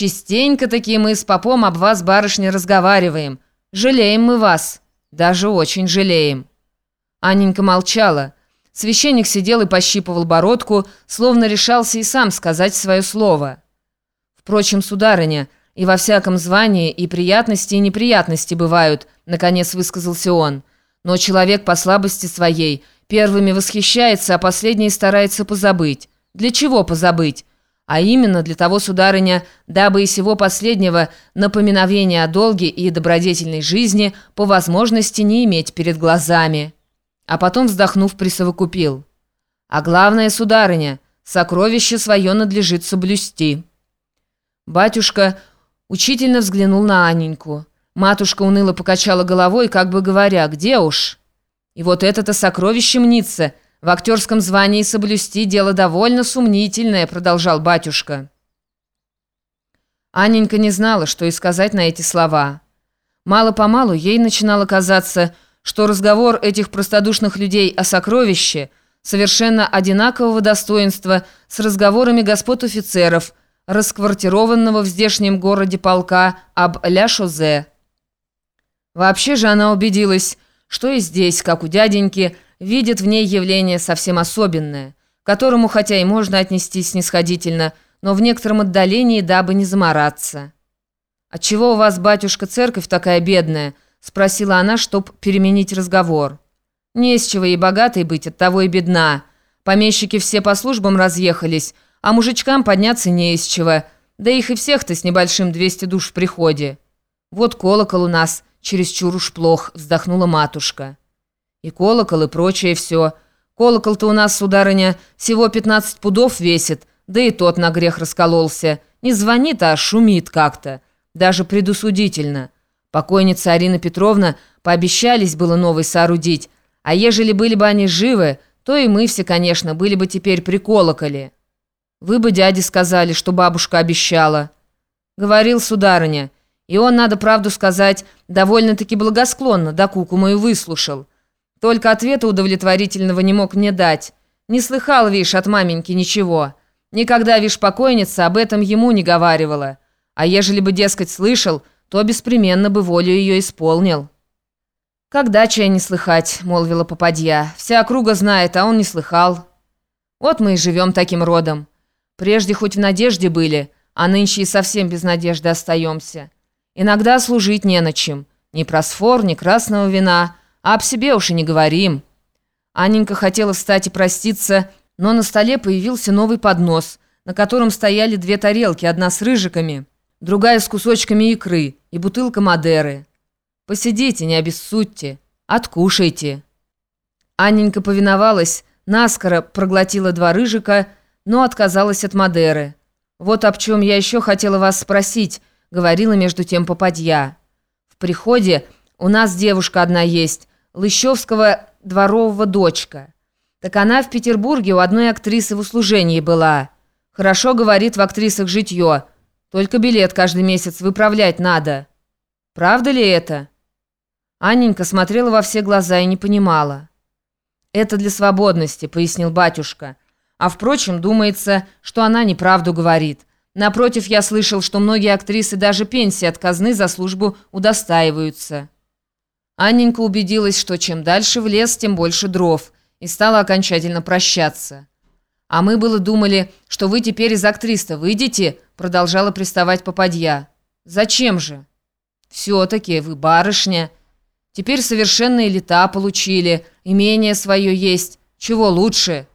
Частенько-таки мы с попом об вас, барышня, разговариваем. Жалеем мы вас, даже очень жалеем». Анненька молчала. Священник сидел и пощипывал бородку, словно решался и сам сказать свое слово. «Впрочем, сударыня, и во всяком звании и приятности, и неприятности бывают», наконец высказался он. «Но человек по слабости своей первыми восхищается, а последний старается позабыть. Для чего позабыть? А именно для того, сударыня, дабы и сего последнего напоминовения о долге и добродетельной жизни по возможности не иметь перед глазами» а потом, вздохнув, присовокупил. «А главное, сударыня, сокровище свое надлежит соблюсти». Батюшка учительно взглянул на Анненьку. Матушка уныло покачала головой, как бы говоря, «Где уж?» «И вот это-то сокровище мнится. В актерском звании соблюсти дело довольно сумнительное», продолжал батюшка. Анненька не знала, что и сказать на эти слова. Мало-помалу ей начинало казаться, что разговор этих простодушных людей о сокровище совершенно одинакового достоинства с разговорами господ офицеров, расквартированного в здешнем городе полка об Ля-Шозе. Вообще же она убедилась, что и здесь, как у дяденьки, видит в ней явление совсем особенное, которому хотя и можно отнестись снисходительно, но в некотором отдалении, дабы не замораться. «Отчего у вас, батюшка, церковь такая бедная?» — спросила она, чтоб переменить разговор. «Не с чего ей богатой быть, от того и бедна. Помещики все по службам разъехались, а мужичкам подняться не из чего. Да их и всех-то с небольшим 200 душ в приходе. Вот колокол у нас, чересчур уж плох», — вздохнула матушка. «И колокол, и прочее все. Колокол-то у нас, сударыня, всего 15 пудов весит, да и тот на грех раскололся. Не звонит, а шумит как-то. Даже предусудительно». Покойница Арина Петровна пообещались было новый соорудить, а ежели были бы они живы, то и мы все, конечно, были бы теперь приколоколи. Вы бы дяде сказали, что бабушка обещала. Говорил сударыня, и он, надо правду сказать, довольно-таки благосклонно да куку мою выслушал. Только ответа удовлетворительного не мог мне дать. Не слыхал, вишь, от маменьки ничего. Никогда, вишь, покойница об этом ему не говаривала. А ежели бы, дескать, слышал, то беспременно бы волю ее исполнил. «Когда чай не слыхать», — молвила попадья. «Вся округа знает, а он не слыхал. Вот мы и живем таким родом. Прежде хоть в надежде были, а нынче и совсем без надежды остаемся. Иногда служить не на чем. Ни просфор, ни красного вина, а об себе уж и не говорим». Анненька хотела встать и проститься, но на столе появился новый поднос, на котором стояли две тарелки, одна с рыжиками — другая с кусочками икры и бутылка Мадеры. Посидите, не обессудьте, откушайте». Анненька повиновалась, наскоро проглотила два рыжика, но отказалась от Мадеры. «Вот об чем я еще хотела вас спросить», — говорила между тем попадья. «В приходе у нас девушка одна есть, Лыщевского дворового дочка. Так она в Петербурге у одной актрисы в услужении была. Хорошо говорит в актрисах житье, только билет каждый месяц выправлять надо. Правда ли это?» Анненька смотрела во все глаза и не понимала. «Это для свободности», — пояснил батюшка. «А впрочем, думается, что она неправду говорит. Напротив, я слышал, что многие актрисы даже пенсии от казны за службу удостаиваются». Анненька убедилась, что чем дальше в лес, тем больше дров, и стала окончательно прощаться. «А мы было думали, что вы теперь из актриста выйдете», продолжала приставать попадья. «Зачем же?» «Все-таки вы барышня. Теперь совершенные лета получили, имение свое есть. Чего лучше?»